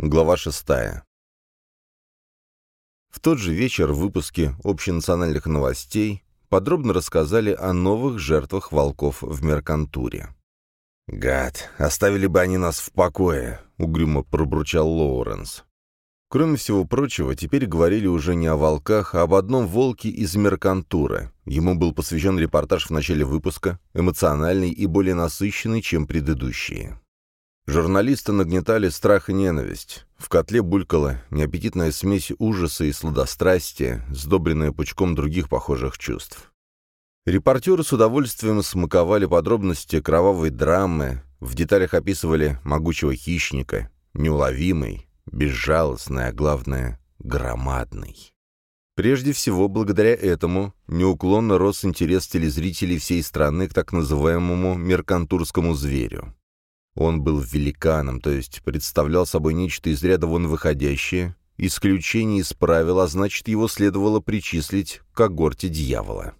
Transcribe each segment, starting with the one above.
Глава шестая. В тот же вечер в выпуске общенациональных новостей подробно рассказали о новых жертвах волков в Меркантуре. «Гад, оставили бы они нас в покое», — угрюмо пробурчал Лоуренс. Кроме всего прочего, теперь говорили уже не о волках, а об одном волке из Меркантура. Ему был посвящен репортаж в начале выпуска, эмоциональный и более насыщенный, чем предыдущие. Журналисты нагнетали страх и ненависть. В котле булькала неаппетитная смесь ужаса и сладострастия, сдобренная пучком других похожих чувств. Репортеры с удовольствием смаковали подробности кровавой драмы, в деталях описывали могучего хищника, неуловимый, безжалостный, а главное — громадный. Прежде всего, благодаря этому неуклонно рос интерес телезрителей всей страны к так называемому меркантурскому зверю. Он был великаном, то есть представлял собой нечто из ряда вон выходящее, исключение из правил, а значит, его следовало причислить к когорте дьявола.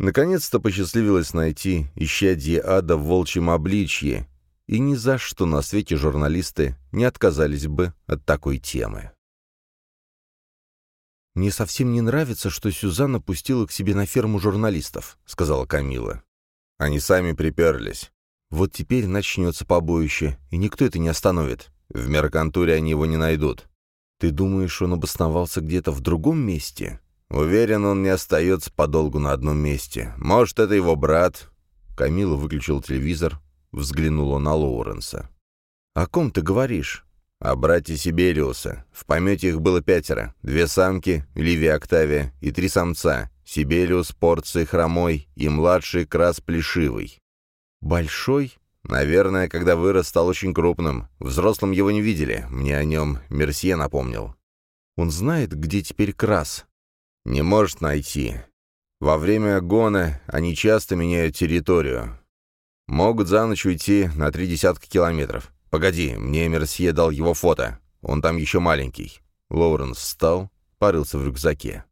Наконец-то посчастливилось найти исчадье ада в волчьем обличье, и ни за что на свете журналисты не отказались бы от такой темы. «Мне совсем не нравится, что Сюзанна пустила к себе на ферму журналистов», — сказала Камила. «Они сами приперлись. Вот теперь начнется побоище, и никто это не остановит. В Меркантуре они его не найдут. Ты думаешь, он обосновался где-то в другом месте?» «Уверен, он не остается подолгу на одном месте. Может, это его брат?» Камила выключил телевизор, взглянула на Лоуренса. «О ком ты говоришь?» «О брате Сибериуса. В помете их было пятеро. Две самки, Ливия Октавия, и три самца. Сибелиус, Порций, Хромой и младший Крас Плешивый». «Большой?» «Наверное, когда вырос, стал очень крупным. Взрослым его не видели. Мне о нем Мерсье напомнил». «Он знает, где теперь Крас?» «Не может найти. Во время гона они часто меняют территорию. Могут за ночь уйти на три десятка километров. Погоди, мне Мерсье дал его фото. Он там еще маленький». Лоуренс встал, порылся в рюкзаке.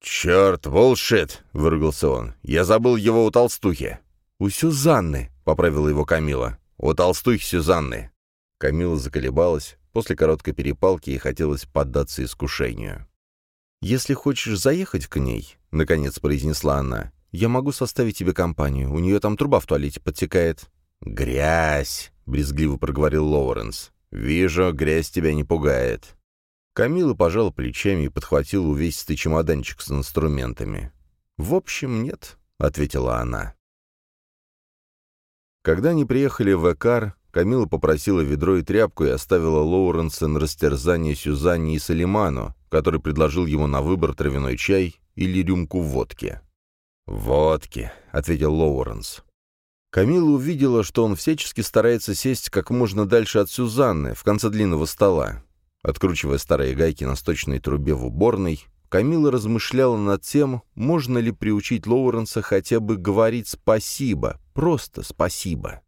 «Черт, волшит!» — выругался он. «Я забыл его у толстухи». «У Сюзанны», — поправила его Камила. «У толстухи Сюзанны». Камила заколебалась. После короткой перепалки ей хотелось поддаться искушению. «Если хочешь заехать к ней», — наконец произнесла она, я могу составить тебе компанию. У нее там труба в туалете подтекает». «Грязь!» — брезгливо проговорил Лоуренс. «Вижу, грязь тебя не пугает». Камила пожала плечами и подхватила увесистый чемоданчик с инструментами. «В общем, нет», — ответила она. Когда они приехали в Экар, Камила попросила ведро и тряпку и оставила Лоуренса на растерзание Сюзанне и Салиману, который предложил ему на выбор травяной чай или рюмку водки. «Водки», — ответил Лоуренс. Камила увидела, что он всячески старается сесть как можно дальше от Сюзанны, в конце длинного стола. Откручивая старые гайки на сточной трубе в уборной, Камила размышляла над тем, можно ли приучить Лоуренса хотя бы говорить «спасибо», просто «спасибо».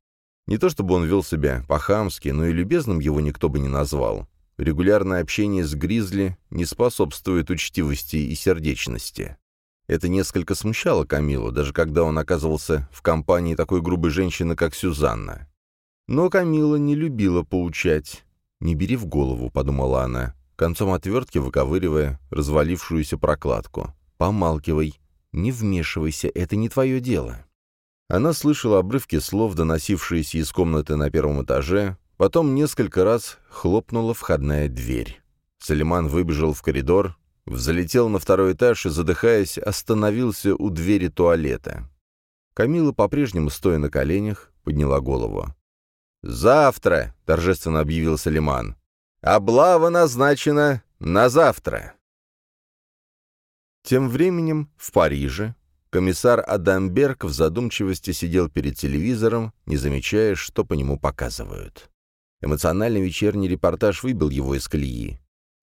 Не то чтобы он вел себя по-хамски, но и любезным его никто бы не назвал. Регулярное общение с Гризли не способствует учтивости и сердечности. Это несколько смущало Камилу, даже когда он оказывался в компании такой грубой женщины, как Сюзанна. Но Камила не любила поучать. «Не бери в голову», — подумала она, концом отвертки выковыривая развалившуюся прокладку. «Помалкивай, не вмешивайся, это не твое дело». Она слышала обрывки слов, доносившиеся из комнаты на первом этаже, потом несколько раз хлопнула входная дверь. Салиман выбежал в коридор, Взлетел на второй этаж и, задыхаясь, остановился у двери туалета. Камила, по-прежнему стоя на коленях, подняла голову. «Завтра!» — торжественно объявил Салиман. «Облава назначена на завтра!» Тем временем в Париже комиссар Адамберг в задумчивости сидел перед телевизором, не замечая, что по нему показывают. Эмоциональный вечерний репортаж выбил его из колеи.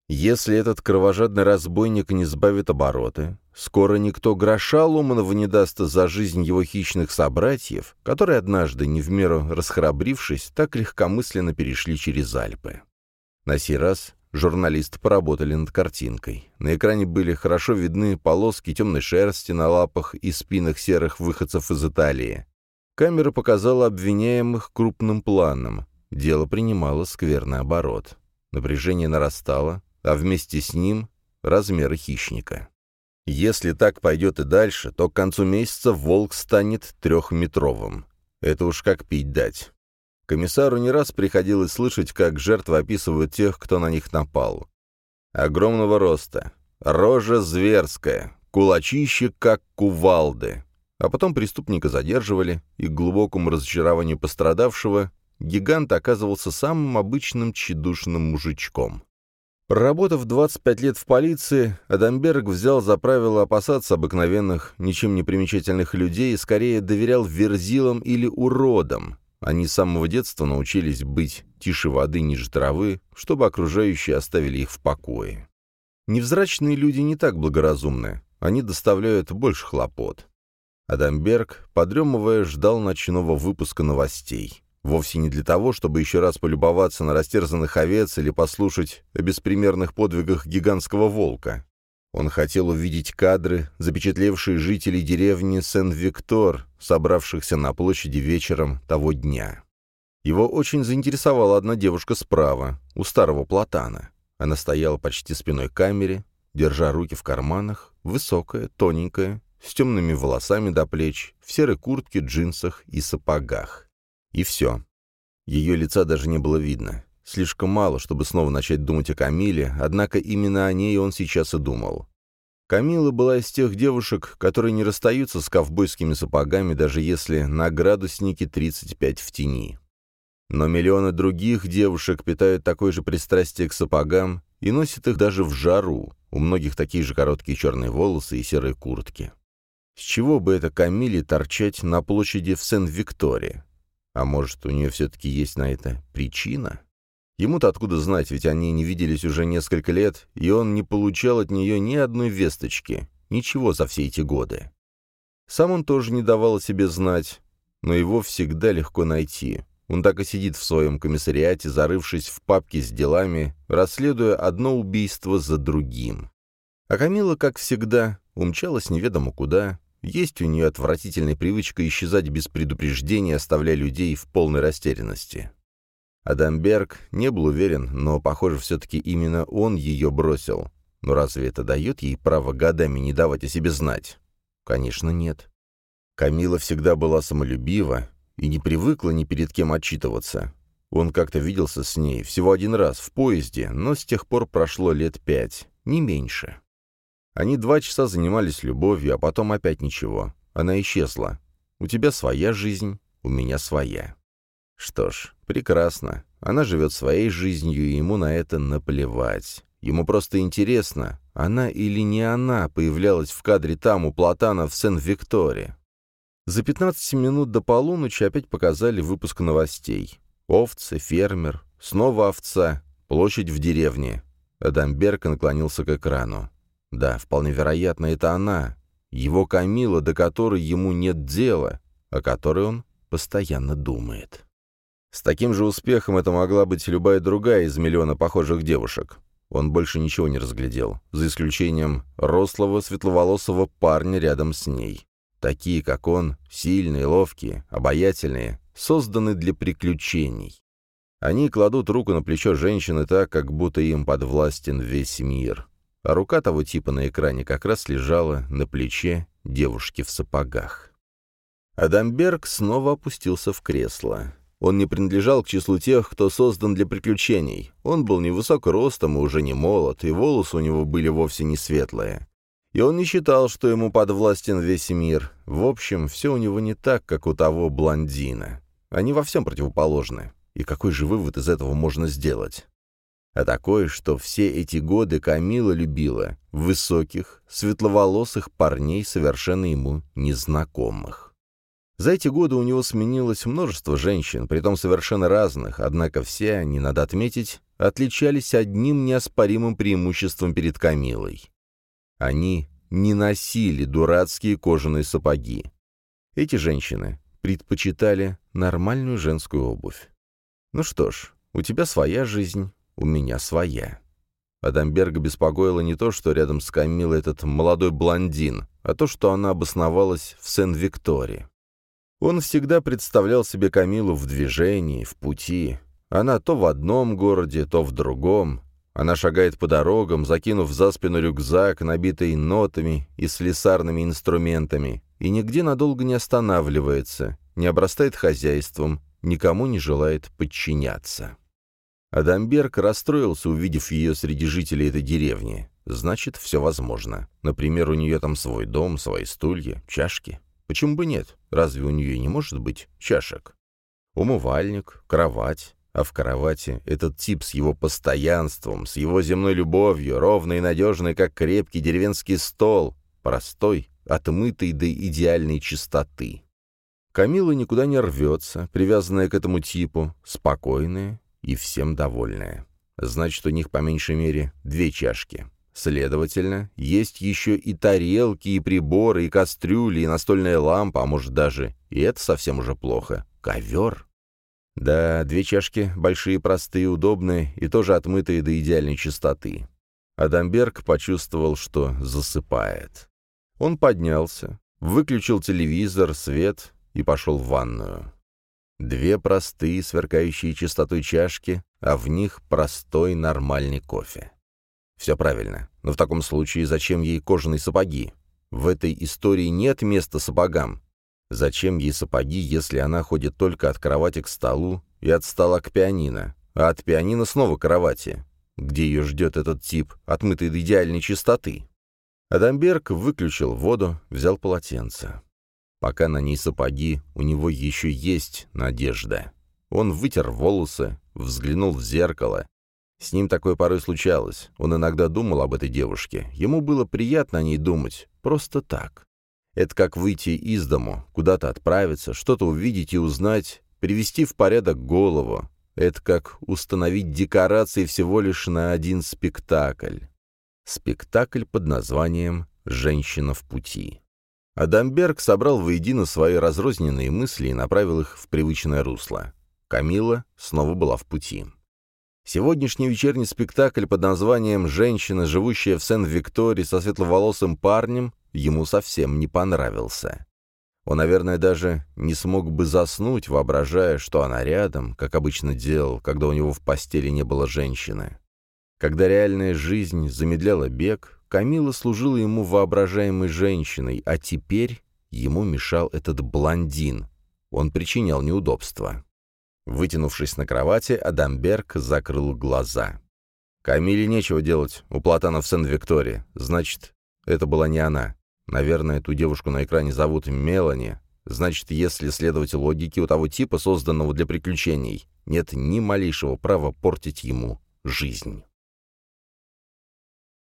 Если этот кровожадный разбойник не сбавит обороты, скоро никто гроша ломаного не даст за жизнь его хищных собратьев, которые однажды, не в меру расхрабрившись, так легкомысленно перешли через Альпы. На сей раз журналисты поработали над картинкой. На экране были хорошо видны полоски темной шерсти на лапах и спинах серых выходцев из Италии. Камера показала обвиняемых крупным планом. Дело принимало скверный оборот. Напряжение нарастало, а вместе с ним — размеры хищника. Если так пойдет и дальше, то к концу месяца волк станет трехметровым. Это уж как пить дать. Комиссару не раз приходилось слышать, как жертвы описывают тех, кто на них напал. Огромного роста, рожа зверская, кулачище, как кувалды. А потом преступника задерживали, и к глубокому разочарованию пострадавшего гигант оказывался самым обычным тщедушным мужичком. Проработав 25 лет в полиции, Адамберг взял за правило опасаться обыкновенных, ничем не примечательных людей и скорее доверял верзилам или уродам. Они с самого детства научились быть тише воды ниже травы, чтобы окружающие оставили их в покое. Невзрачные люди не так благоразумны, они доставляют больше хлопот. Адамберг, подремывая, ждал ночного выпуска новостей. Вовсе не для того, чтобы еще раз полюбоваться на растерзанных овец или послушать о беспримерных подвигах гигантского волка. Он хотел увидеть кадры, запечатлевшие жителей деревни Сен-Виктор, собравшихся на площади вечером того дня. Его очень заинтересовала одна девушка справа, у старого платана. Она стояла почти спиной к камере, держа руки в карманах, высокая, тоненькая, с темными волосами до плеч, в серой куртке, джинсах и сапогах. И все. Ее лица даже не было видно. Слишком мало, чтобы снова начать думать о Камиле, однако именно о ней он сейчас и думал. Камила была из тех девушек, которые не расстаются с ковбойскими сапогами, даже если на градуснике 35 в тени. Но миллионы других девушек питают такое же пристрастие к сапогам и носят их даже в жару, у многих такие же короткие черные волосы и серые куртки. С чего бы это Камиле торчать на площади в Сен-Викторе? А может, у нее все-таки есть на это причина? Ему-то откуда знать, ведь они не виделись уже несколько лет, и он не получал от нее ни одной весточки, ничего за все эти годы. Сам он тоже не давал о себе знать, но его всегда легко найти. Он так и сидит в своем комиссариате, зарывшись в папки с делами, расследуя одно убийство за другим. А Камила, как всегда, умчалась неведомо куда, есть у нее отвратительная привычка исчезать без предупреждения, оставляя людей в полной растерянности. Адамберг не был уверен, но, похоже, все-таки именно он ее бросил. Но разве это дает ей право годами не давать о себе знать? Конечно, нет. Камила всегда была самолюбива и не привыкла ни перед кем отчитываться. Он как-то виделся с ней всего один раз в поезде, но с тех пор прошло лет пять, не меньше. Они два часа занимались любовью, а потом опять ничего. Она исчезла. У тебя своя жизнь, у меня своя. Что ж, прекрасно. Она живет своей жизнью, и ему на это наплевать. Ему просто интересно, она или не она появлялась в кадре там, у Платана в Сен-Викторе. За 15 минут до полуночи опять показали выпуск новостей. Овцы, фермер, снова овца, площадь в деревне. Адамберг наклонился к экрану. Да, вполне вероятно, это она, его Камила, до которой ему нет дела, о которой он постоянно думает. С таким же успехом это могла быть любая другая из миллиона похожих девушек. Он больше ничего не разглядел, за исключением рослого светловолосого парня рядом с ней. Такие, как он, сильные, ловкие, обаятельные, созданы для приключений. Они кладут руку на плечо женщины так, как будто им подвластен весь мир а рука того типа на экране как раз лежала на плече девушки в сапогах. Адамберг снова опустился в кресло. Он не принадлежал к числу тех, кто создан для приключений. Он был невысок ростом и уже не молод, и волосы у него были вовсе не светлые. И он не считал, что ему подвластен весь мир. В общем, все у него не так, как у того блондина. Они во всем противоположны. И какой же вывод из этого можно сделать? а такое, что все эти годы Камила любила высоких, светловолосых парней, совершенно ему незнакомых. За эти годы у него сменилось множество женщин, притом совершенно разных, однако все они, надо отметить, отличались одним неоспоримым преимуществом перед Камилой. Они не носили дурацкие кожаные сапоги. Эти женщины предпочитали нормальную женскую обувь. Ну что ж, у тебя своя жизнь, у меня своя. Адамберга беспокоило не то, что рядом с Камилой этот молодой блондин, а то, что она обосновалась в Сен-Викторе. Он всегда представлял себе Камилу в движении, в пути. Она то в одном городе, то в другом. Она шагает по дорогам, закинув за спину рюкзак, набитый нотами и слесарными инструментами, и нигде надолго не останавливается, не обрастает хозяйством, никому не желает подчиняться. Адамберг расстроился, увидев ее среди жителей этой деревни. Значит, все возможно. Например, у нее там свой дом, свои стулья, чашки. Почему бы нет? Разве у нее не может быть чашек? Умывальник, кровать. А в кровати этот тип с его постоянством, с его земной любовью, ровный и надежный, как крепкий деревенский стол, простой, отмытый до идеальной чистоты. Камила никуда не рвется, привязанная к этому типу, спокойная и всем довольная. Значит, у них по меньшей мере две чашки. Следовательно, есть еще и тарелки, и приборы, и кастрюли, и настольная лампа, а может даже, и это совсем уже плохо, ковер. Да, две чашки, большие, простые, удобные и тоже отмытые до идеальной чистоты. Адамберг почувствовал, что засыпает. Он поднялся, выключил телевизор, свет и пошел в ванную. Две простые, сверкающие чистотой чашки, а в них простой нормальный кофе. Все правильно, но в таком случае зачем ей кожаные сапоги? В этой истории нет места сапогам. Зачем ей сапоги, если она ходит только от кровати к столу и от стола к пианино, а от пианино снова к кровати, где ее ждет этот тип, отмытый до идеальной чистоты? Адамберг выключил воду, взял полотенце. Пока на ней сапоги, у него еще есть надежда. Он вытер волосы, взглянул в зеркало. С ним такое порой случалось. Он иногда думал об этой девушке. Ему было приятно о ней думать. Просто так. Это как выйти из дому, куда-то отправиться, что-то увидеть и узнать, привести в порядок голову. Это как установить декорации всего лишь на один спектакль. Спектакль под названием «Женщина в пути». Адамберг собрал воедино свои разрозненные мысли и направил их в привычное русло. Камила снова была в пути. Сегодняшний вечерний спектакль под названием «Женщина, живущая в Сен-Виктории со светловолосым парнем» ему совсем не понравился. Он, наверное, даже не смог бы заснуть, воображая, что она рядом, как обычно делал, когда у него в постели не было женщины. Когда реальная жизнь замедляла бег, Камила служила ему воображаемой женщиной, а теперь ему мешал этот блондин. Он причинял неудобства. Вытянувшись на кровати, Адамберг закрыл глаза. Камиле нечего делать у Платана в Сен-Виктории. Значит, это была не она. Наверное, эту девушку на экране зовут Мелани. Значит, если следовать логике у того типа, созданного для приключений, нет ни малейшего права портить ему жизнь.